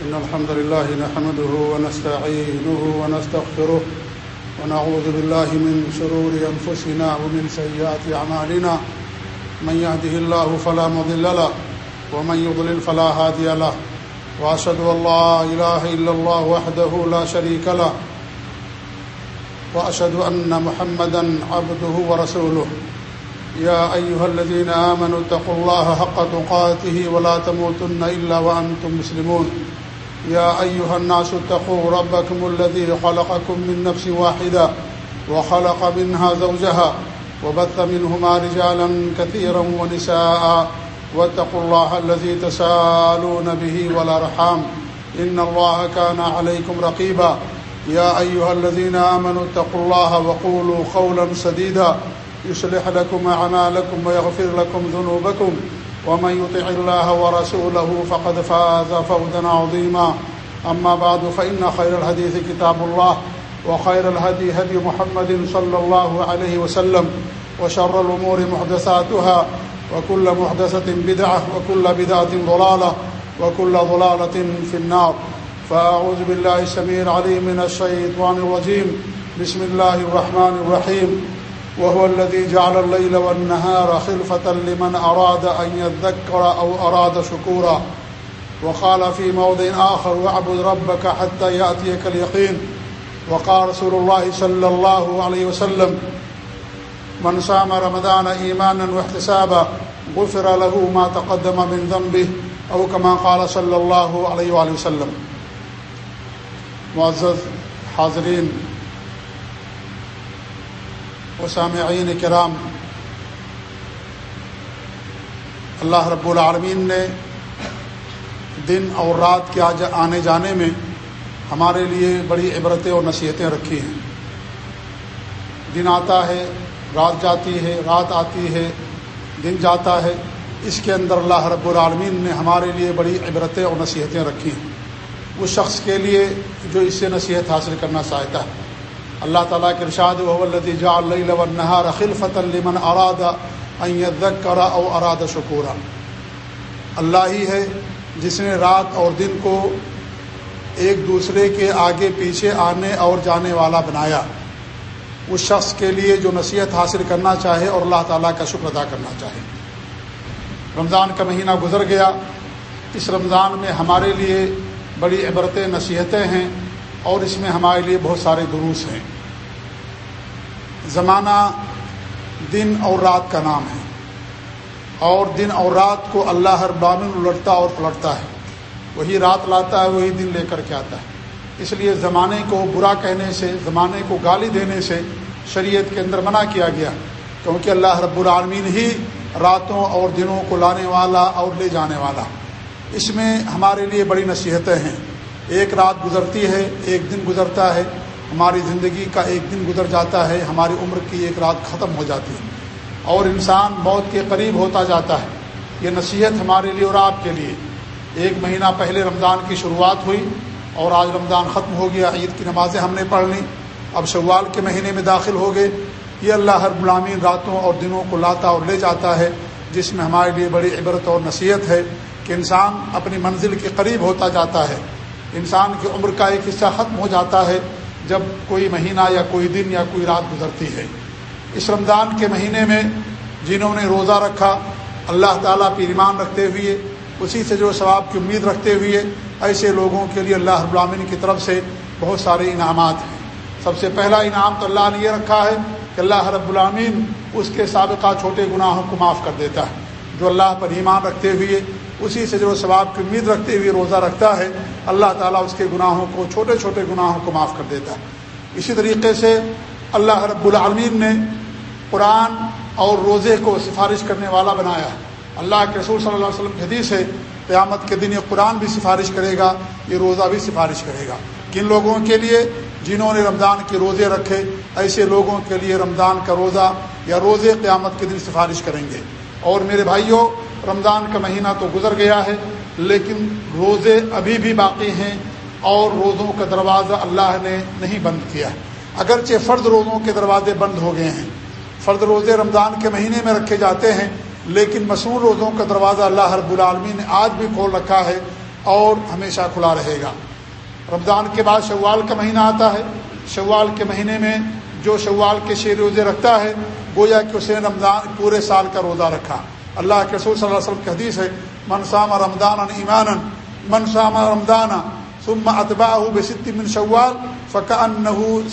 إن الحمد لله نحمده ونستعينه ونستغفره ونعوذ بالله من شرور أنفسنا ومن سيئات أعمالنا. من يهده الله فلا مضل له ومن يضلل فلا هادي له. وأشهد أن لا إله إلا الله وحده لا شريك له. وأشهد أن محمدا عبده ورسوله. يا أيها الذين آمنوا اتقوا الله حق تقاته ولا تموتن إلا وأنتم مسلمون. يا أيها الناس اتقوا ربكم الذي خلقكم من نفس واحدة وخلق منها زوجها وبث منهما رجالا كثيرا ونساء واتقوا الله الذي تسالون به والأرحام إن الله كان عليكم رقيبا يا أيها الذين آمنوا اتقوا الله وقولوا قولا سديدا يصلح لكم أعمالكم ويغفر لكم ذنوبكم ومن يطع الله ورسوله فقد فاز فوزا عظيما. أما بعد، فإن خير الحديث كتاب الله، وخير الهدي هدي محمد صلى الله عليه وسلم، وشر الأمور محدثاتها، وكل محدثة بدعة، وكل بدعة ضلالة، وكل ضلالة في النار. فأعوذ بالله السميع العليم من الشيطان الرجيم. بسم الله الرحمن الرحيم. وهو الذي جعل الليل والنهار خلفة لمن أراد أن يذكر أو أراد شكورا. وقال في موضع آخر واعبد ربك حتى يأتيك اليقين وقال رسول الله صلى الله عليه وسلم من صام رمضان إيمانا واحتسابا، غفر له ما تقدم من ذنبه، أو كما قال صلى الله عليه وآله وسلم معزز حاضرین و سامعین کرام، اللہ رب العالمین نے دن اور رات کے آج آنے جانے میں ہمارے لیے بڑی عبرتیں اور نصیحتیں رکھی ہیں۔ دن آتا ہے، رات جاتی ہے، رات آتی ہے، دن جاتا ہے۔ اس کے اندر اللہ رب العالمین نے ہمارے لیے بڑی عبرتیں اور نصیحتیں رکھی ہیں۔ اس شخص کے لیے جو اس سے نصیحت حاصل کرنا چاہتا ہے۔ اللہ تعالیٰ کے ارشاد وولدیجا اور اس میں ہمارے لیے اور اس میں ہمارے لیے بہت سارے دروس ہیں۔ زمانہ دن اور رات کا نام ہے۔ اور دن اور رات کو اللہ ہر بامن الٹتا اور پلٹتا ہے۔ وہی رات لاتا ہے، وہی دن لے کر کے آتا ہے۔ اس لیے زمانے کو برا کہنے سے، زمانے کو گالی دینے سے شریعت کے اندر منع کیا گیا۔ کیونکہ اللہ رب العالمین ہی راتوں اور دنوں کو لانے والا اور لے جانے والا۔ اس میں ہمارے لیے بڑی نصیحتیں ہیں۔ ایک رات گزرتی ہے، ایک دن گزرتا ہے۔ ہماری زندگی کا ایک دن گزر جاتا ہے، ہماری عمر کی ایک رات ختم ہو جاتی ہے۔ اور انسان موت کے قریب ہوتا جاتا ہے۔ یہ نصیحت ہمارے لیے اور آپ کے لیے۔ ایک مہینہ پہلے رمضان کی شروعات ہوئی اور آج رمضان ختم ہو گیا، عید کی نمازیں ہم نے پڑھ لیں۔ اب شوال کے مہینے میں داخل ہو گئے۔ یہ اللہ ہر غلامین راتوں اور دنوں کو لاتا اور لے جاتا ہے، جس میں ہمارے لیے بڑی عبرت اور نصیحت ہے کہ انسان اپنی منزل کے قریب ہوتا جاتا ہے۔ انسان کی عمر کا ایک حصہ ختم ہو جاتا ہے جب کوئی مہینہ یا کوئی دن یا کوئی رات گزرتی ہے۔ اس رمضان کے مہینے میں جنہوں نے روزہ رکھا، اللہ تعالیٰ پہ ایمان رکھتے ہوئے، اسی سے جو ثواب کی امید رکھتے ہوئے، ایسے لوگوں کے لیے اللہ ابرامین کی طرف سے بہت سارے انعامات ہیں۔ سب سے پہلا انعام تو اللہ نے یہ رکھا ہے کہ اللہ رب العامین اس کے سابقہ چھوٹے گناہوں کو معاف کر دیتا ہے۔ جو اللہ پر ایمان رکھتے ہوئے اسی سے جو ثواب کی امید رکھتے ہوئے روزہ رکھتا ہے، اللہ تعالیٰ اس کے گناہوں کو، چھوٹے چھوٹے گناہوں کو معاف کر دیتا ہے۔ اسی طریقے سے اللہ رب العالمین نے قرآن اور روزے کو سفارش کرنے والا بنایا۔ ہے اللہ کے رسول صلی اللہ علیہ وسلم کی حدیث ہے، قیامت کے دن یہ قرآن بھی سفارش کرے گا، یہ روزہ بھی سفارش کرے گا۔ کن لوگوں کے لیے جنہوں نے رمضان کے روزے رکھے، ایسے لوگوں کے لیے رمضان کا روزہ یا روزے قیامت کے دن سفارش کریں گے۔ اور میرے بھائیوں رمضان کا مہینہ تو گزر گیا ہے، لیکن روزے ابھی بھی باقی ہیں اور روزوں کا دروازہ اللہ نے نہیں بند کیا اگرچہ فرد روزوں کے دروازے بند ہو گئے ہیں فرد روزے رمضان کے مہینے میں رکھے جاتے ہیں، لیکن مصنوع روزوں کا دروازہ اللہ رب العالمین نے آج بھی کھول رکھا ہے اور ہمیشہ کھلا رہے گا۔ رمضان کے بعد شوال کا مہینہ آتا ہے۔ شوال کے مہینے میں جو شوال کے شیر روزے رکھتا ہے، گویا کہ اسے رمضان پورے سال کا روزہ رکھا۔ اللہ کے رسول صلی اللہ علیہ وسلم کی حدیث ہے منسام رمضان ایمان منسام رمضان ثم اتباع بست من شوال فکا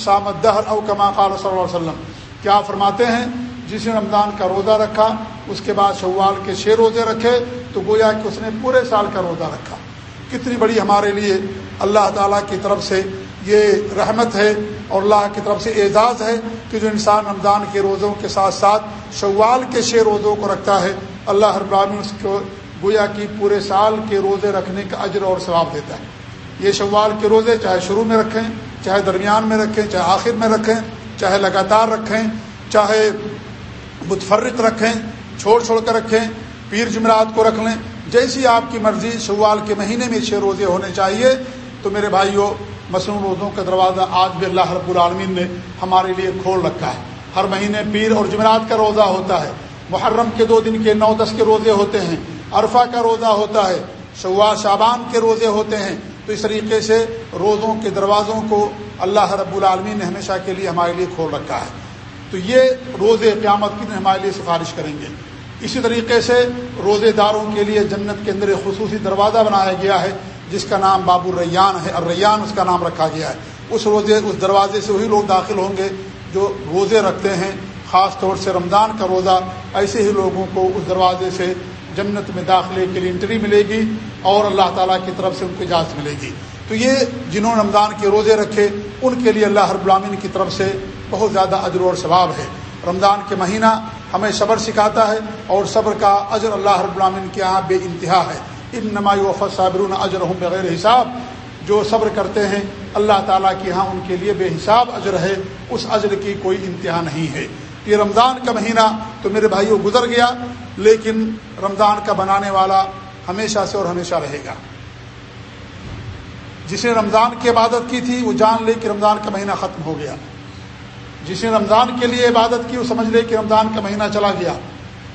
سام دہر او کما قال صلی اللہ علیہ وسلم. کیا فرماتے ہیں، جس نے رمضان کا روزہ رکھا، اس کے بعد شوال کے چھ روزے رکھے، تو گویا کہ اس نے پورے سال کا روزہ رکھا۔ کتنی بڑی ہمارے لیے اللہ تعالیٰ کی طرف سے یہ رحمت ہے اور اللہ کی طرف سے اعزاز ہے کہ جو انسان رمضان کے روزوں کے ساتھ ساتھ شوال کے چھ روزوں کو رکھتا ہے اللہ ہر براہمی اس کو گویا کی پورے سال کے روزے رکھنے کا اجر اور ثواب دیتا ہے۔ یہ شوال کے روزے چاہے شروع میں رکھیں، چاہے درمیان میں رکھیں، چاہے آخر میں رکھیں، چاہے لگاتار رکھیں، چاہے متفرق رکھیں، چھوڑ چھوڑ کر رکھیں، پیر جمعرات کو رکھ لیں۔ جیسی آپ کی مرضی، شوال کے مہینے میں چھ روزے ہونے چاہیے۔ تو میرے بھائیوں مصنوع روزوں کا دروازہ آج بھی اللہ رب العالمین نے ہمارے لیے کھول رکھا ہے۔ ہر مہینے پیر اور جمعرات کا روزہ ہوتا ہے۔ محرم کے دو دن کے نو دس کے روزے ہوتے ہیں، عرفہ کا روزہ ہوتا ہے شوا شابان کے روزے ہوتے ہیں۔ تو اس طریقے سے روزوں کے دروازوں کو اللہ رب العالمین نے ہمیشہ کے لیے ہمارے لیے کھول رکھا ہے۔ تو یہ روزے قیامت کی ہمارے لیے سفارش کریں گے۔ اسی طریقے سے روزے داروں کے لیے جنت کے اندر ایک خصوصی دروازہ بنایا گیا ہے، جس کا نام باب الریان ہے، الریان اس کا نام رکھا گیا ہے۔ اس روزے، اس دروازے سے وہی لوگ داخل ہوں گے جو روزے رکھتے ہیں خاص طور سے رمضان کا روزہ ایسے ہی لوگوں کو اس دروازے سے جنت میں داخلے کے لیے انٹری ملے گی اور اللہ تعالیٰ کی طرف سے ان کو اجازت ملے گی۔ تو یہ جنہوں نے رمضان کے روزے رکھے، ان کے لیے اللہ ہر غلامین کی طرف سے بہت زیادہ اجر اور ثواب ہے۔ رمضان کے مہینہ ہمیں صبر سکھاتا ہے اور صبر کا اجر اللہ رب العالمین کے یہاں بے انتہا ہے۔ ان نمائی وفت صابرون اجر بغیر حساب۔ جو صبر کرتے ہیں، اللہ تعالیٰ کے یہاں ان کے لیے بے حساب اجر ہے، اس اجر کی کوئی انتہا نہیں ہے۔ یہ رمضان کا مہینہ تو میرے بھائیوں گزر گیا، لیکن رمضان کا بنانے والا ہمیشہ سے اور ہمیشہ رہے گا۔ جس نے رمضان کی عبادت کی تھی، وہ جان لے کہ رمضان کا مہینہ ختم ہو گیا۔ جس نے رمضان کے لیے عبادت کی، وہ سمجھ لے کہ رمضان کا مہینہ چلا گیا۔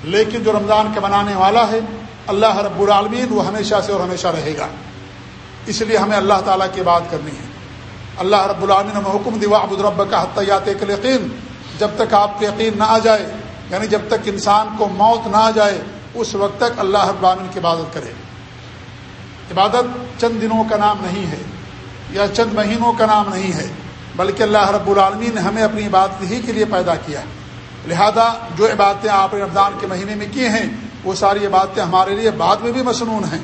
لیکن جو رمضان کا بنانے والا ہے، اللہ رب العالمین، وہ ہمیشہ سے اور ہمیشہ رہے گا۔ اس لیے ہمیں اللہ تعالیٰ کی بات کرنی ہے۔ اللہ رب العالمین ہمیں حکم دیوا ابود کا حتیات یقین جب تک آپ کو یقین نہ آ جائے یعنی جب تک انسان کو موت نہ آ جائے، اس وقت تک اللہ رب العالمین کی عبادت کرے۔ عبادت چند دنوں کا نام نہیں ہے، یا چند مہینوں کا نام نہیں ہے، بلکہ اللہ رب العالمین نے ہمیں اپنی عبادت ہی کے لیے پیدا کیا۔ لہذا جو عبادتیں آپ نے رمضان کے مہینے میں کی ہیں، وہ ساری عبادتیں ہمارے لیے بعد میں بھی مصنون ہیں۔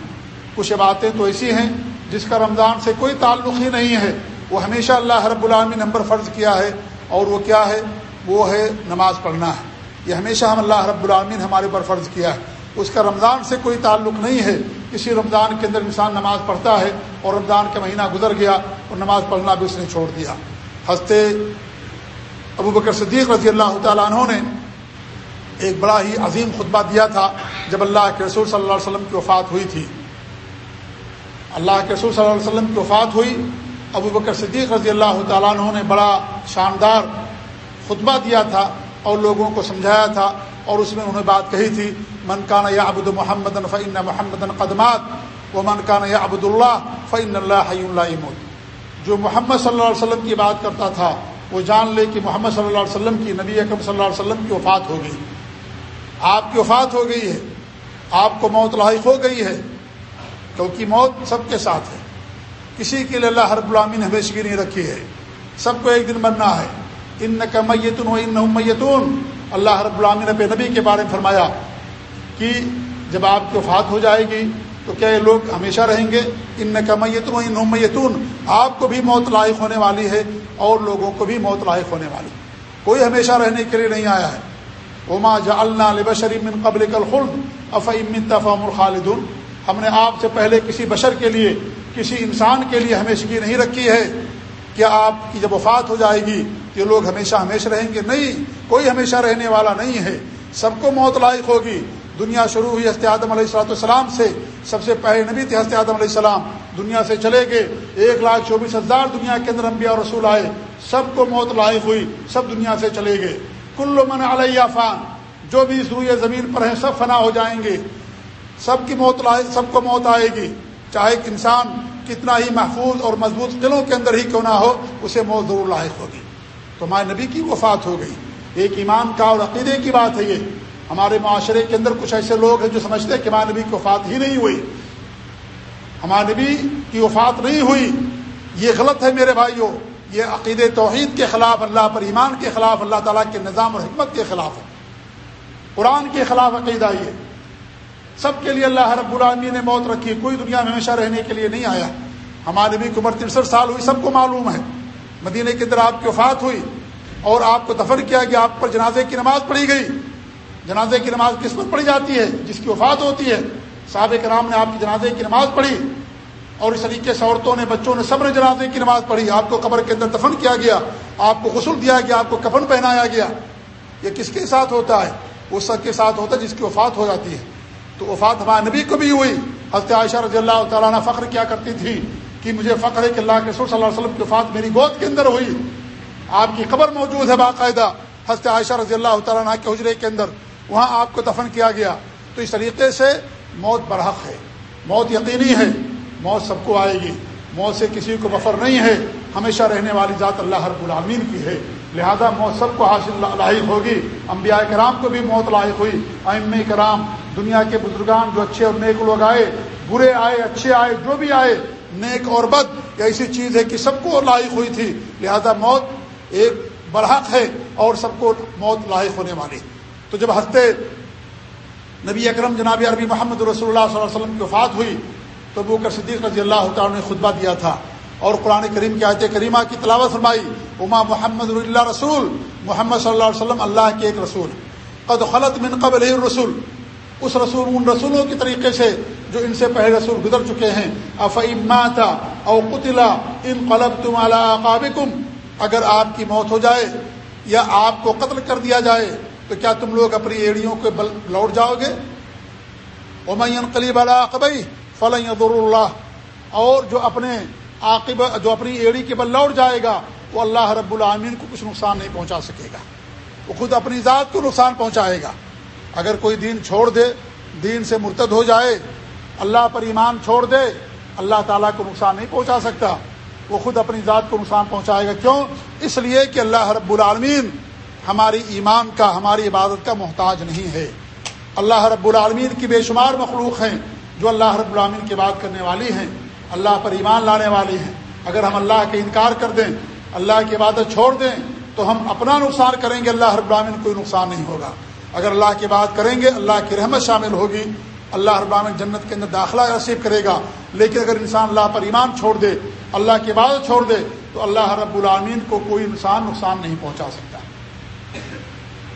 کچھ عبادتیں تو ایسی ہیں جس کا رمضان سے کوئی تعلق ہی نہیں ہے، وہ ہمیشہ اللہ رب العالمین نمبر فرض کیا ہے، اور وہ کیا ہے؟ وہ ہے نماز پڑھنا ہے۔ یہ ہمیشہ ہم اللہ رب العالمین ہمارے اوپر فرض کیا ہے۔ اس کا رمضان سے کوئی تعلق نہیں ہے۔ کسی رمضان کے اندر انسان نماز پڑھتا ہے اور رمضان کا مہینہ گزر گیا اور نماز پڑھنا بھی اس نے چھوڑ دیا۔ ہنستے ابو بکر صدیق رضی اللہ تعالیٰ عنہ نے ایک بڑا ہی عظیم خطبہ دیا تھا جب اللہ کے رسول صلی اللہ علیہ وسلم کی وفات ہوئی تھی۔ اللہ کے رسول صلی اللہ علیہ وسلم کی وفات ہوئی۔ ابو بکر صدیق رضی اللہ تعالیٰ عنہ نے بڑا شاندار خطبہ دیا تھا اور لوگوں کو سمجھایا تھا اور اس میں انہوں نے بات کہی تھی، من کان یا ابد محمد فعین محمد قدمات و من کان یا ابد اللہ فعین اللہ اللہ جو محمد صلی اللہ علیہ وسلم کی بات کرتا تھا، وہ جان لے کہ محمد صلی اللہ علیہ وسلم کی نبی اکرم صلی اللہ علیہ وسلم کی وفات ہو گئی۔ آپ کی وفات ہو گئی ہے، آپ کو موت لاحق ہو گئی ہے، کیونکہ موت سب کے ساتھ ہے۔ کسی کے لیے اللہ ہر غلامی نے ہمیشگی نہیں رکھی ہے۔ سب کو ایک دن مرنا ہے۔ ان کا میتون و ان میتون اللہ ہر غلامی نے نبی کے بارے میں فرمایا کہ جب آپ کی وفات ہو جائے گی تو کیا یہ لوگ ہمیشہ رہیں گے؟ ان کا میتون ان میتون آپ کو بھی موت لاحق ہونے والی ہے اور لوگوں کو بھی موت لاحق ہونے والی. کوئی ہمیشہ رہنے کے لیے نہیں آیا ہے. اما جا من قبل کل خلد افعمن تفام الخالدن ہم نے آپ سے پہلے کسی بشر کے لیے، کسی انسان کے لیے ہمیشگی نہیں رکھی ہے. کیا آپ کی جب وفات ہو جائے گی یہ لوگ ہمیشہ ہمیشہ رہیں گے، نہیں، کوئی ہمیشہ رہنے والا نہیں ہے۔ سب کو موت لاحق ہوگی۔ دنیا شروع ہوئی ہست آدم علیہ السلاۃ السلام سے۔ سب سے پہلے نبی تھے ہست آدم علیہ السلام۔ دنیا سے چلے گئے۔ ایک لاکھ چوبیس ہزار دنیا کے اندر انبیاء اور رسول آئے۔ سب کو موت لاحق ہوئی۔ سب دنیا سے چلے گئے۔ کل من علیہ فان۔ جو بھی اس روئے زمین پر ہیں، سب فنا ہو جائیں گے۔ سب کی موت لائق، سب کو موت آئے گی۔ چاہے انسان کتنا ہی محفوظ اور مضبوط قلعوں کے اندر ہی کیوں نہ ہو، اسے موت ضرور لاحق ہوگی۔ تو ہمارے نبی کی وفات ہو گئی۔ ایک ایمان کا اور عقیدے کی بات ہے یہ۔ ہمارے معاشرے کے اندر کچھ ایسے لوگ ہیں جو سمجھتے ہیں کہ ہمارے نبی کی وفات ہی نہیں ہوئی۔ ہمارے نبی کی وفات نہیں ہوئی۔ یہ غلط ہے میرے بھائیوں۔ یہ عقید توحید کے خلاف، اللہ پر ایمان کے خلاف، اللہ تعالیٰ کے نظام اور حکمت کے خلاف ہے۔ قرآن کے خلاف عقیدہ یہ۔ سب کے لیے اللہ رب العالمین نے موت رکھی۔ کوئی دنیا میں ہمیشہ رہنے کے لیے نہیں آیا۔ ہمارے نبی کی عمر ترسٹھ سال ہوئی، سب کو معلوم ہے۔ مدینہ کے اندر آپ کی وفات ہوئی اور آپ کو دفن کیا گیا، آپ پر جنازے کی نماز پڑھی گئی۔ جنازے کی نماز کس پر پڑھی جاتی ہے؟ جس کی وفات ہوتی ہے۔ صحابہ کرام نے آپ کی جنازے کی نماز پڑھی اور اس طریقے سے عورتوں نے، بچوں نے سب نے جنازے کی نماز پڑھی۔ آپ کو قبر کے اندر دفن کیا گیا، آپ کو غسل دیا گیا، آپ کو کفن پہنایا گیا۔ یہ کس کے ساتھ ہوتا ہے؟ اس سب کے ساتھ ہوتا ہے جس کی وفات ہو جاتی ہے۔ تو وفات ہمارے نبی کو بھی ہوئی۔ حضرت عائشہ رضی اللہ تعالیٰ نے فخر کیا کرتی تھی۔ کہ مجھے فخر ہے کہ اللہ کے رسول صلی اللہ علیہ وسلم کی وفات میری گود کے اندر ہوئی۔ آپ کی قبر موجود ہے باقاعدہ، حضرت عائشہ رضی اللہ تعالیٰ عنہ کے حجرے کے اندر۔ وہاں آپ کو دفن کیا گیا۔ تو اس طریقے سے موت برحق ہے۔ موت یقینی ہے۔ موت سب کو آئے گی۔ موت سے کسی کو بفر نہیں ہے۔ ہمیشہ رہنے والی ذات اللہ رب العالمین کی ہے۔ لہذا موت سب کو حاصل لاحق ہوگی۔ انبیاء کرام کو بھی موت لاحق ہوئی۔ ام کرام، دنیا کے بزرگان جو اچھے اور نیک لوگ آئے، برے آئے، اچھے آئے، جو بھی آئے نیک اور بد ایسی چیز ہے کہ سب کو لاحق ہوئی تھی، لہذا موت ایک برحق ہے اور سب کو موت لاحق ہونے والی۔ تو جب ہنستے نبی اکرم جناب عربی محمد رسول اللہ صلی اللہ علیہ وسلم کی وفات ہوئی، تو ابو صدیق رضی اللہ تعالیٰ نے خطبہ دیا تھا اور قرآن کریم کی آیت کریمہ کی تلاوت فرمائی اما محمد اللہ رسول، محمد صلی اللہ علیہ وسلم اللہ کے ایک رسول۔ قد خلط من قبل رسول اس رسول ان رسولوں کے طریقے سے جو ان سے پہلے رسول گزر چکے ہیں۔ افعمات او قطلا ان قلب تم اعلیٰ اگر آپ کی موت ہو جائے یا آپ کو قتل کر دیا جائے، تو کیا تم لوگ اپنی ایڑیوں کے بل لوٹ جاؤ گے؟ امین قلیب علاقبئی فلاں اللہ۔ اور جو اپنے عاقب جو اپنی ایڑی کے بل لوٹ جائے گا، وہ اللہ رب العامین کو کچھ نقصان نہیں پہنچا سکے گا۔ وہ خود اپنی ذات کو نقصان پہنچائے گا۔ اگر کوئی دین چھوڑ دے، دین سے مرتد ہو جائے، اللہ پر ایمان چھوڑ دے، اللہ تعالیٰ کو نقصان نہیں پہنچا سکتا۔ وہ خود اپنی ذات کو نقصان پہنچائے گا۔ کیوں؟ اس لیے کہ اللہ رب العالمین ہماری ایمان کا، ہماری عبادت کا محتاج نہیں ہے۔ اللہ رب العالمین کی بے شمار مخلوق ہیں جو اللہ رب العالمین کی بات کرنے والی ہیں، اللہ پر ایمان لانے والی ہیں۔ اگر ہم اللہ کے انکار کر دیں، اللہ کی عبادت چھوڑ دیں، تو ہم اپنا نقصان کریں گے، اللہ رب العالمین کوئی نقصان نہیں ہوگا۔ اگر اللہ کی بات کریں گے، اللہ کی رحمت شامل ہوگی، اللہ رب العالمین جنت کے اندر داخلہ رسیب کرے گا۔ لیکن اگر انسان اللہ پر ایمان چھوڑ دے، اللہ کی عبادت چھوڑ دے، تو اللہ رب العالمین کو کوئی انسان نقصان نہیں پہنچا سکتا۔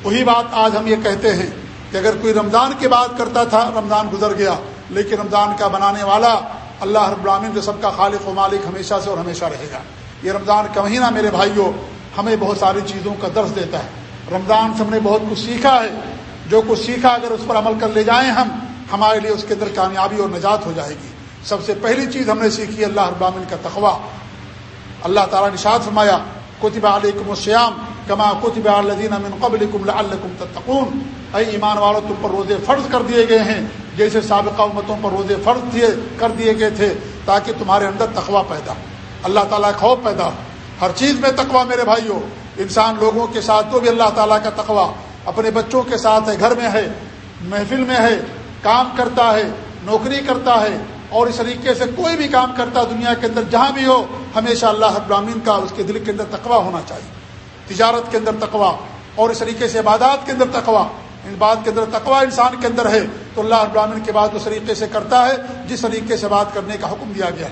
وہی بات آج ہم یہ کہتے ہیں کہ اگر کوئی رمضان کی بات کرتا تھا، رمضان گزر گیا، لیکن رمضان کا بنانے والا اللہ رب العالمین جو سب کا خالق و مالک ہمیشہ سے اور ہمیشہ رہے گا۔ یہ رمضان کا مہینہ میرے بھائیوں، ہمیں بہت ساری چیزوں کا درس دیتا ہے۔ رمضان سے ہم نے بہت کچھ سیکھا ہے۔ جو کچھ سیکھا اگر اس پر عمل کر لے جائیں ہم، ہمارے لیے اس کے اندر کامیابی اور نجات ہو جائے گی۔ سب سے پہلی چیز ہم نے سیکھی اللہ رب العالمین کا تقوا اللہ تعالیٰ نے شاد فرمایا، کتب علیکم السیام کما کتب الدین امن قبل الکم تتقون۔ اے ایمان والوں تم پر روزے فرض کر دیے گئے ہیں۔ جیسے سابقہ امتوں پر روزے فرض دیے، کر دیے گئے تھے، تاکہ تمہارے اندر تقوا پیدا اللہ تعالیٰ خوف پیدا ہر چیز میں تقوا میرے بھائیوں انسان لوگوں کے ساتھ، جو بھی اللہ تعالیٰ کا تقوا اپنے بچوں کے ساتھ ہے، گھر میں ہے، محفل میں ہے، کام کرتا ہے، نوکری کرتا ہے، اور اس طریقے سے کوئی بھی کام کرتا دنیا کے اندر، جہاں بھی ہو، ہمیشہ اللہ ابراہین کا اس کے دل کے اندر تقوا ہونا چاہیے۔ تجارت کے اندر تقوا اور اس طریقے سے عبادات کے اندر تقوا ان بات کے اندر تقوا انسان کے اندر ہے، تو اللہ ابراہین کے بعد اس طریقے سے کرتا ہے، جس طریقے سے بات کرنے کا حکم دیا گیا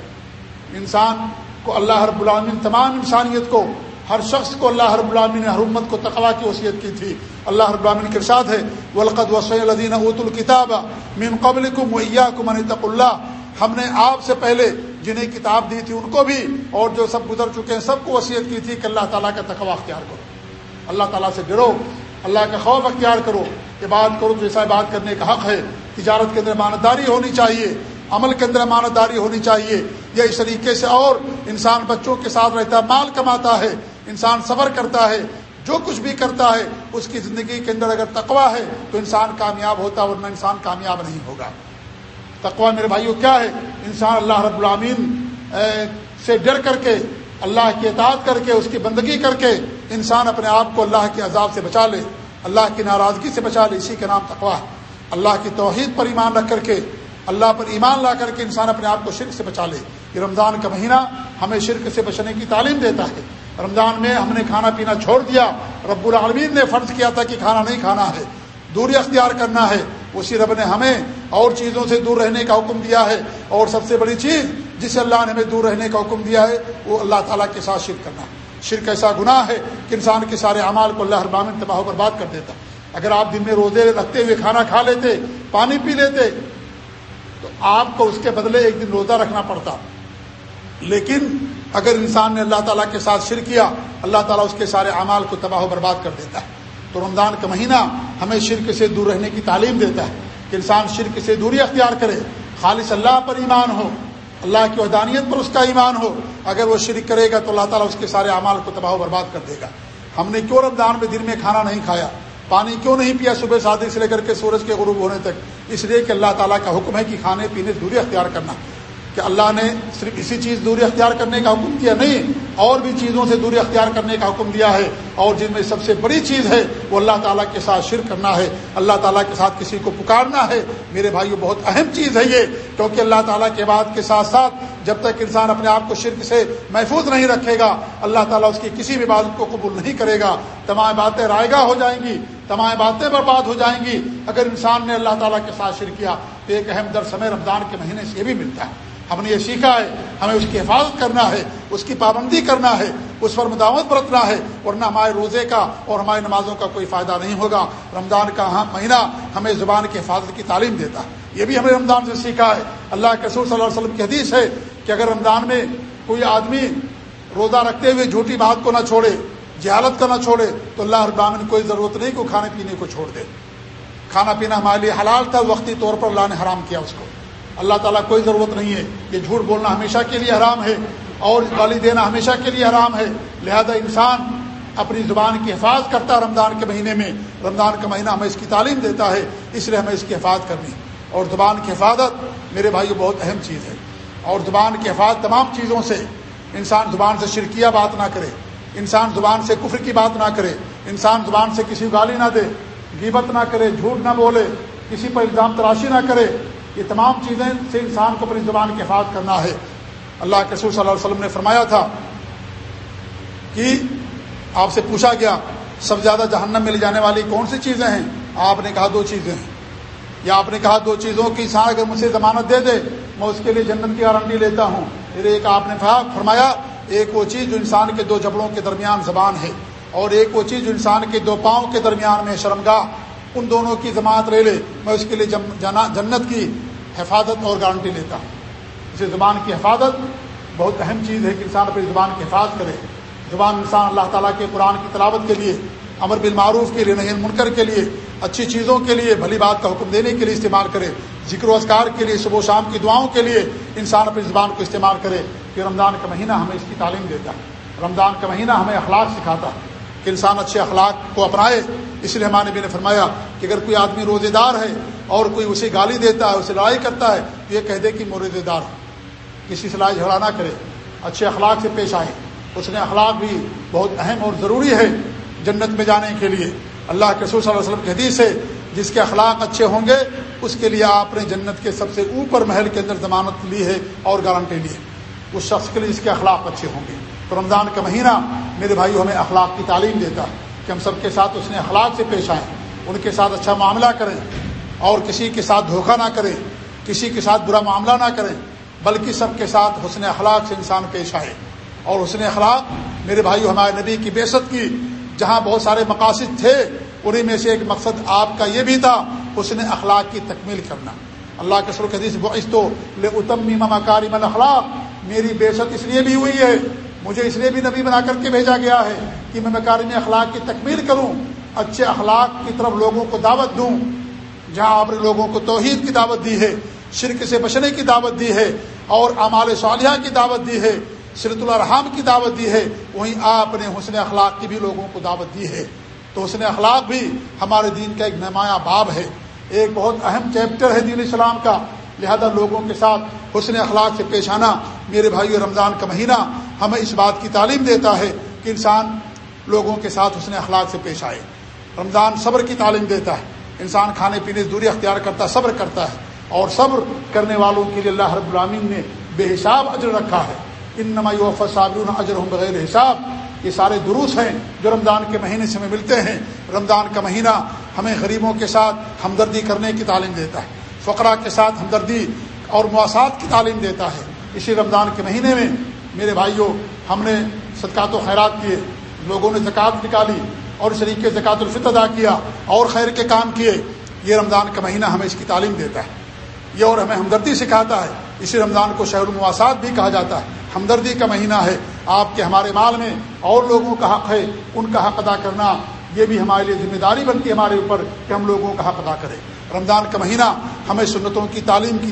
انسان کو، اللہ رب العالمین تمام انسانیت کو ہر شخص کو اللہ رب العالمین نے ہر امت کو تقوا کی وصیت کی تھی۔ اللہ رب العالمین کے ارشاد ہے، ولقد وسع الدین ات الکتاب من قبل کم کم تق اللہ ہم نے آپ سے پہلے جنہیں کتاب دی تھی ان کو بھی اور جو سب گزر چکے ہیں، سب کو وصیت کی تھی کہ اللہ تعالیٰ کا تقوا اختیار کرو۔ اللہ تعالیٰ سے ڈرو، اللہ کا خوف اختیار کرو۔ یہ بات کرو تو بات کرنے کا حق ہے۔ تجارت کے اندر امانتداری ہونی چاہیے، عمل کے اندر امانتداری ہونی چاہیے۔ یا اس طریقے سے اور انسان بچوں کے ساتھ رہتا ہے مال کماتا ہے۔ انسان صبر کرتا ہے، جو کچھ بھی کرتا ہے، اس کی زندگی کے اندر اگر تقوا ہے، تو انسان کامیاب ہوتا ہے ورنہ انسان کامیاب نہیں ہوگا۔ تقوا میرے بھائیوں کیا ہے؟ انسان اللہ رب العامین سے ڈر کر کے، اللہ کی اطاعت کر کے، اس کی بندگی کر کے انسان اپنے آپ کو اللہ کے عذاب سے بچا لے، اللہ کی ناراضگی سے بچا لے، اسی کے نام تقوا ہے اللہ کی توحید پر ایمان رکھ کر کے، اللہ پر ایمان لا کر کے انسان اپنے آپ کو شرک سے بچا لے۔ یہ رمضان کا مہینہ ہمیں شرک سے بچنے کی تعلیم دیتا ہے۔ رمضان میں ہم نے کھانا پینا چھوڑ دیا۔ رب العالمین نے فرض کیا تھا کہ کھانا نہیں کھانا ہے۔ دوری اختیار کرنا ہے۔ اسی رب نے ہمیں اور چیزوں سے دور رہنے کا حکم دیا ہے۔ اور سب سے بڑی چیز جس اللہ نے ہمیں دور رہنے کا حکم دیا ہے، وہ اللہ تعالیٰ کے ساتھ شرک کرنا۔ شرک ایسا گناہ ہے کہ انسان کے سارے اعمال کو اللہ ابامن تباہ پر بات کر دیتا۔ اگر آپ دن میں روزے رکھتے ہوئے کھانا کھا لیتے، پانی پی لیتے، تو آپ کو اس کے بدلے ایک دن روزہ رکھنا پڑتا۔ لیکن اگر انسان نے اللہ تعالیٰ کے ساتھ شرک کیا، اللہ تعالیٰ اس کے سارے اعمال کو تباہ و برباد کر دیتا ہے۔ تو رمضان کا مہینہ ہمیں شرک سے دور رہنے کی تعلیم دیتا ہے کہ انسان شرک سے دوری اختیار کرے۔ خالص اللہ پر ایمان ہو، اللہ کی وحدانیت پر اس کا ایمان ہو۔ اگر وہ شرک کرے گا تو اللہ تعالیٰ اس کے سارے اعمال کو تباہ و برباد کر دے گا۔ ہم نے کیوں رمضان میں دن میں کھانا نہیں کھایا؟ پانی کیوں نہیں پیا صبح شادی سے لے کر کے سورج کے غروب ہونے تک؟ اس لیے کہ اللہ تعالیٰ کا حکم ہے کہ کھانے پینے دوری اختیار کرنا۔ کہ اللہ نے صرف اسی چیز دوری اختیار کرنے کا حکم دیا نہیں، اور بھی چیزوں سے دوری اختیار کرنے کا حکم دیا ہے۔ اور جن میں سب سے بڑی چیز ہے، وہ اللہ تعالیٰ کے ساتھ شرک کرنا ہے۔ اللہ تعالیٰ کے ساتھ کسی کو پکارنا ہے۔ میرے بھائیو، بہت اہم چیز ہے یہ، کیونکہ اللہ تعالیٰ کے بعد کے ساتھ ساتھ جب تک انسان اپنے آپ کو شرک سے محفوظ نہیں رکھے گا، اللہ تعالیٰ اس کی کسی بھی بات کو قبول نہیں کرے گا۔ تمام باتیں رائے گاہ ہو جائیں گی، تمام باتیں برباد ہو جائیں گی۔ اگر انسان نے اللہ تعالیٰ کے ساتھ شرک کیا، تو ایک اہم در سمے رمضان کے مہینے سے یہ بھی ملتا ہے۔ ہم نے یہ سیکھا ہے، ہمیں اس کی حفاظت کرنا ہے، اس کی پابندی کرنا ہے، اس پر مداوت برتنا ہے، ورنہ ہمارے روزے کا اور ہماری نمازوں کا کوئی فائدہ نہیں ہوگا۔ رمضان کا ہاں مہینہ ہمیں زبان کی حفاظت کی تعلیم دیتا ہے۔ یہ بھی ہمیں رمضان سے سیکھا ہے۔ اللہ کے سور صلی اللہ علیہ وسلم کی حدیث ہے کہ اگر رمضان میں کوئی آدمی روزہ رکھتے ہوئے جھوٹی بات کو نہ چھوڑے، جہالت کا نہ چھوڑے، تو اللہ ابامن کوئی ضرورت نہیں کہ کھانے پینے کو چھوڑ دے۔ کھانا پینا ہمارے لیے حلال تھا، وقتی طور پر اللہ نے حرام کیا اس کو۔ اللہ تعالیٰ کوئی ضرورت نہیں ہے۔ یہ جھوٹ بولنا ہمیشہ کے لیے حرام ہے اور گالی دینا ہمیشہ کے لیے حرام ہے۔ لہذا انسان اپنی زبان کی حفاظت کرتا ہے رمضان کے مہینے میں۔ رمضان کا مہینہ ہمیں اس کی تعلیم دیتا ہے، اس لیے ہمیں اس کی حفاظت کرنی اور زبان کی حفاظت میرے بھائی بہت اہم چیز ہے۔ اور زبان کی حفاظت تمام چیزوں سے۔ انسان زبان سے شرکیہ بات نہ کرے۔ انسان زبان سے کفر کی بات نہ کرے۔ انسان زبان سے کسی گالی نہ دے۔ غیبت نہ کرے، جھوٹ نہ بولے۔ کسی پر الزام تراشی نہ کرے۔ یہ تمام چیزیں سے انسان کو اپنی زبان کی حفاظت کرنا ہے۔ اللہ کے رسول صلی اللہ علیہ وسلم نے فرمایا تھا کہ آپ سے پوچھا گیا، سب زیادہ جہنم میں لے جانے والی کون سی چیزیں ہیں؟ آپ نے کہا دو چیزیں ہیں۔ یا آپ نے کہا دو چیزوں کی انسان اگر مجھ سے ضمانت دے دے، میں اس کے لیے جنت کی گارنٹی لیتا ہوں۔ پھر ایک آپ نے فرمایا، ایک وہ چیز جو انسان کے دو جبڑوں کے درمیان زبان ہے، اور ایک وہ چیز جو انسان کے دو پاؤں کے درمیان میں شرمگاہ۔ ان دونوں کی ضمانت لے لے، میں اس کے لیے جنت کی حفاظت اور گارنٹی لیتا ہوں۔ اسے زبان کی حفاظت بہت اہم چیز ہے کہ انسان اپنی زبان کی حفاظت کرے۔ زبان انسان اللہ تعالیٰ کے قرآن کی تلاوت کے لیے، امر بالمعروف کے لیے نہیں منکر کے لیے، اچھی چیزوں کے لیے، بھلی بات کا حکم دینے کے لیے استعمال کرے۔ ذکر و اذکار کے لیے، صبح و شام کی دعاؤں کے لیے انسان اپنی زبان کو استعمال کرے۔ کہ رمضان کا مہینہ ہمیں اس کی تعلیم دیتا ہے۔ رمضان کا مہینہ ہمیں اخلاق سکھاتا ہے۔ کہ انسان اچھے اخلاق کو اپنائے۔ اس لیے ہمارے بھی نے فرمایا کہ اگر کوئی آدمی روزے دار ہے اور کوئی اسے گالی دیتا ہے، اسے لڑائی کرتا ہے، تو یہ کہہ دے کہ روزے دار کسی سے لڑائی جھگڑا نہ کرے۔ اچھے اخلاق سے پیش آئے۔ اس نے اخلاق بھی بہت اہم اور ضروری ہے جنت میں جانے کے لیے۔ اللہ کے صلی اللہ علیہ وسلم کی حدیث ہے، جس کے اخلاق اچھے ہوں گے، اس کے لیے آپ نے جنت کے سب سے اوپر محل کے اندر ضمانت لی ہے اور گارنٹی لی ہے۔ اس شخص کے لیے جس کے اخلاق اچھے ہوں گے۔ تو رمضان کا مہینہ میرے بھائی ہمیں اخلاق کی تعلیم دیتا کہ ہم سب کے ساتھ اس نے اخلاق سے پیش آئیں، ان کے ساتھ اچھا معاملہ کریں اور کسی کے ساتھ دھوکہ نہ کریں، کسی کے ساتھ برا معاملہ نہ کریں، بلکہ سب کے ساتھ حسن اخلاق سے انسان پیش آئے۔ اور حسن اخلاق میرے بھائی ہمارے نبی کی بیست کی، جہاں بہت سارے مقاصد تھے انہیں میں سے ایک مقصد آپ کا یہ بھی تھا، حسن اخلاق کی تکمیل کرنا۔ اللہ کے سرخ حدیث تو لے اتم مکارم اخلاق میری بیست اس لیے بھی ہوئی ہے مجھے اس لیے بھی نبی بنا کر کے بھیجا گیا ہے کہ میں مکارم اخلاق کی تکمیل کروں، اچھے اخلاق کی طرف لوگوں کو دعوت دوں۔ جہاں آپ نے لوگوں کو توحید کی دعوت دی ہے، شرک سے بچنے کی دعوت دی ہے، اور امال صالحہ کی دعوت دی ہے سرت الرحام کی دعوت دی ہے، وہیں آپ نے حسن اخلاق کی بھی لوگوں کو دعوت دی ہے۔ تو حسن اخلاق بھی ہمارے دین کا ایک نمایاں باب ہے۔ ایک بہت اہم چیپٹر ہے دین اسلام کا۔ لہذا لوگوں کے ساتھ حسن اخلاق سے پیش آنا میرے بھائی رمضان کا مہینہ ہمیں اس بات کی تعلیم دیتا ہے کہ انسان لوگوں کے ساتھ حسن اخلاق سے پیش آئے۔ رمضان صبر کی تعلیم دیتا ہے۔ انسان کھانے پینے سے دوری اختیار کرتا ہے، صبر کرتا ہے۔ اور صبر کرنے والوں کے لیے اللہ رب العامین نے بے حساب اجر رکھا ہے۔ ان نمائی صابر اجر ہوں بغیر حساب۔ یہ سارے دروس ہیں جو رمضان کے مہینے سے ہمیں ملتے ہیں۔ رمضان کا مہینہ ہمیں غریبوں کے ساتھ ہمدردی کرنے کی تعلیم دیتا ہے۔ فقرا کے ساتھ ہمدردی اور مواصلات کی تعلیم دیتا ہے۔ اسی رمضان کے مہینے میں میرے بھائیوں، ہم نے صدقات و خیرات کیے، لوگوں نے زکوٰۃ نکالی اور اس طریقے زکوٰۃ الفط ادا کیا اور خیر کے کام کیے۔ یہ رمضان کا مہینہ ہمیں اس کی تعلیم دیتا ہے۔ یہ اور ہمیں ہمدردی سکھاتا ہے۔ اسی رمضان کو شہر المواسات بھی کہا جاتا ہے۔ ہمدردی کا مہینہ ہے۔ آپ کے ہمارے مال میں اور لوگوں کا حق ہے، ان کا حق ادا کرنا، یہ بھی ہمارے لیے ذمہ داری بنتی ہے ہمارے اوپر کہ ہم لوگوں کا حق ادا کریں۔ رمضان کا مہینہ ہمیں سنتوں کی تعلیم کی،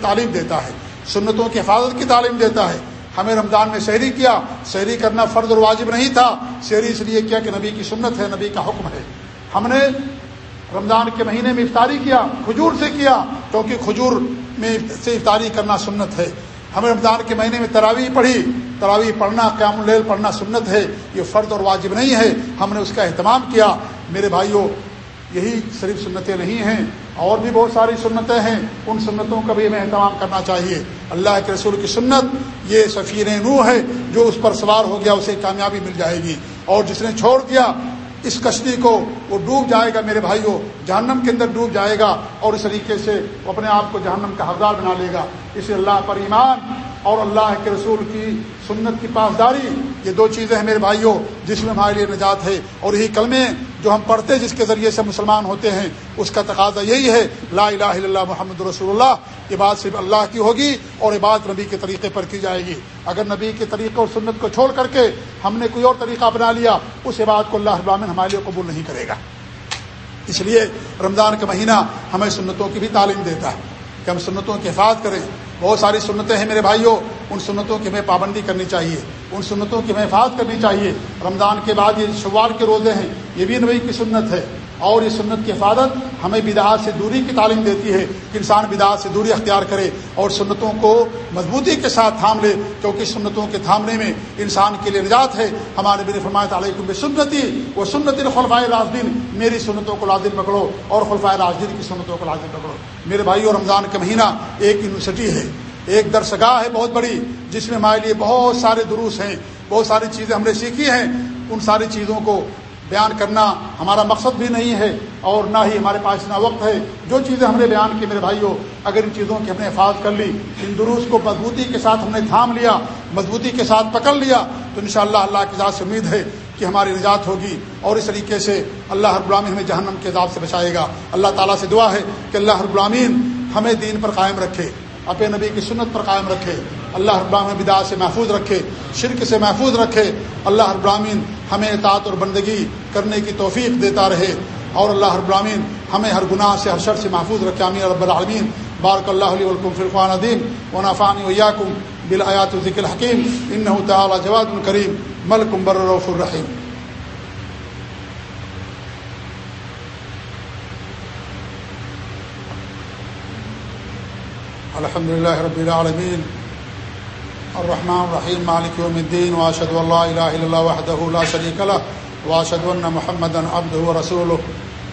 تعلیم دیتا ہے۔ سنتوں کی حفاظت کی تعلیم دیتا ہے۔ ہمیں رمضان میں شہری کیا، شہری کرنا فرض اور واجب نہیں تھا۔ شہری اس لیے کیا کہ نبی کی سنت ہے، نبی کا حکم ہے۔ ہم نے رمضان کے مہینے میں افطاری کیا، کھجور سے کیا، کیونکہ کھجور میں سے افطاری کرنا سنت ہے۔ ہمیں رمضان کے مہینے میں تراویح پڑھی۔ تراویح پڑھنا، قیام اللیل پڑھنا سنت ہے۔ یہ فرد اور واجب نہیں ہے۔ ہم نے اس کا اہتمام کیا۔ میرے بھائیوں یہی صرف سنتیں نہیں ہیں، اور بھی بہت ساری سنتیں ہیں۔ ان سنتوں کا بھی ہمیں اہتمام کرنا چاہیے۔ اللہ کے رسول کی سنت، یہ سفیر نو ہے جو اس پر سوار ہو گیا، اسے کامیابی مل جائے گی۔ اور جس نے چھوڑ دیا، اس کشتی کو وہ ڈوب جائے گا۔ میرے بھائیوں جہنم کے اندر ڈوب جائے گا اور اس طریقے سے وہ اپنے آپ کو جہنم کا حقدار بنا لے گا۔ اسے اللہ پر ایمان اور اللہ کے رسول کی سنت کی پاسداری یہ دو چیزیں ہیں میرے بھائیوں، جس میں ہمارے لیے نجات ہے اور یہی کلمے جو ہم پڑھتے جس کے ذریعے سے مسلمان ہوتے ہیں، اس کا تقاضا یہی ہے، لا الہ الا اللہ محمد رسول اللہ، یہ بات صرف اللہ کی ہوگی اور یہ بات نبی کے طریقے پر کی جائے گی۔ اگر نبی کے طریقے اور سنت کو چھوڑ کر کے ہم نے کوئی اور طریقہ اپنا لیا، اس بات کو اللہ ابامن ہمارے لیے قبول نہیں کرے گا۔ اس لیے رمضان کا مہینہ ہمیں سنتوں کی بھی تعلیم دیتا ہے کہ ہم سنتوں کی حفاظت کریں۔ بہت ساری سنتیں ہیں میرے بھائیوں ان سنتوں کی ہمیں پابندی کرنی چاہیے۔ ان سنتوں کی ہمیں حفاظت کرنی چاہیے۔ رمضان کے بعد یہ شوال کے روزے ہیں، یہ بھی نبی کی سنت ہے۔ اور یہ سنت کی حفاظت ہمیں بدعات سے دوری کی تعلیم دیتی ہے کہ انسان بدعات سے دوری اختیار کرے اور سنتوں کو مضبوطی کے ساتھ تھام لے، کیونکہ سنتوں کے تھامنے میں انسان کے لیے نجات ہے۔ ہمارے بن فرمایت علیہ بے سنتی وہ سنت خلفائے راجدین میری سنتوں کو لازم پکڑو اور خلفائے راجدین کی سنتوں کو لازم پکڑو۔ میرے بھائی اور رمضان کا مہینہ ایک یونیورسٹی ہے۔ ایک درسگاہ ہے بہت بڑی، جس میں ہمارے لیے بہت سارے دروس ہیں، بہت ساری چیزیں ہم نے سیکھی ہیں۔ ان ساری چیزوں کو بیان کرنا ہمارا مقصد بھی نہیں ہے اور نہ ہی ہمارے پاس اتنا وقت ہے۔ جو چیزیں ہم نے بیان کی میرے بھائیوں، اگر ان چیزوں کی ہم نے حفاظت کر لی، ان دروس کو مضبوطی کے ساتھ ہم نے تھام لیا، مضبوطی کے ساتھ پکڑ لیا، تو انشاءاللہ اللہ کی ذات سے امید ہے کہ ہماری نجات ہوگی۔ اور اس طریقے سے اللہ ہر غلام ہمیں جہنم کے عذاب سے بچائے گا۔ اللہ تعالیٰ سے دعا ہے کہ اللہ ہر غلامین ہمیں دین پر قائم رکھے۔ اپنے نبی کی سنت پر قائم رکھے۔ اللہ ابراہین بدا سے محفوظ رکھے، شرک سے محفوظ رکھے۔ اللہ ابراہین ہمیں اطاعت اور بندگی کرنے کی توفیق دیتا رہے۔ اور اللہ ابراہین ہمیں ہر گناہ سے، ہر شر سے محفوظ رکھے۔ امین رب العالمین۔ بارک اللہ علیہ ولکم فرقان عدیم و نافانی ویاکم بالآیات ذکر حکیم ان الحمد لله رب العالمين. الرحمن الرحيم، مالك يوم الدين واشهد ان لا اله الا الله وحده لا شريك له واشهد ان محمدا عبده ورسوله.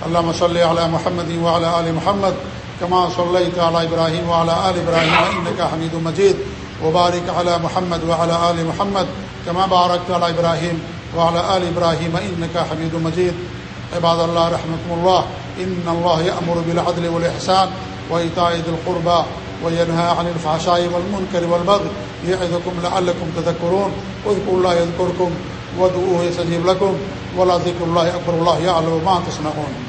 اللهم صل على محمد وعلى ال محمد، كما صليت على ابراهيم وعلى ال ابراهيم انك حميد مجيد. وبارك على محمد وعلى ال محمد، كما باركت على ابراهيم وعلى ال ابراهيم انك حميد مجيد. عباد الله، رحمكم الله. ان الله يأمر بالعدل والاحسان وايتاء ذي القربى. وينهى عن الفحشاء والمنكر والبغي يعظكم لعلكم تذكرون اذكروا الله يذكركم وادعوه يستجيب لكم ولا ذكر الله أكبر الله يعلم ما تصنعون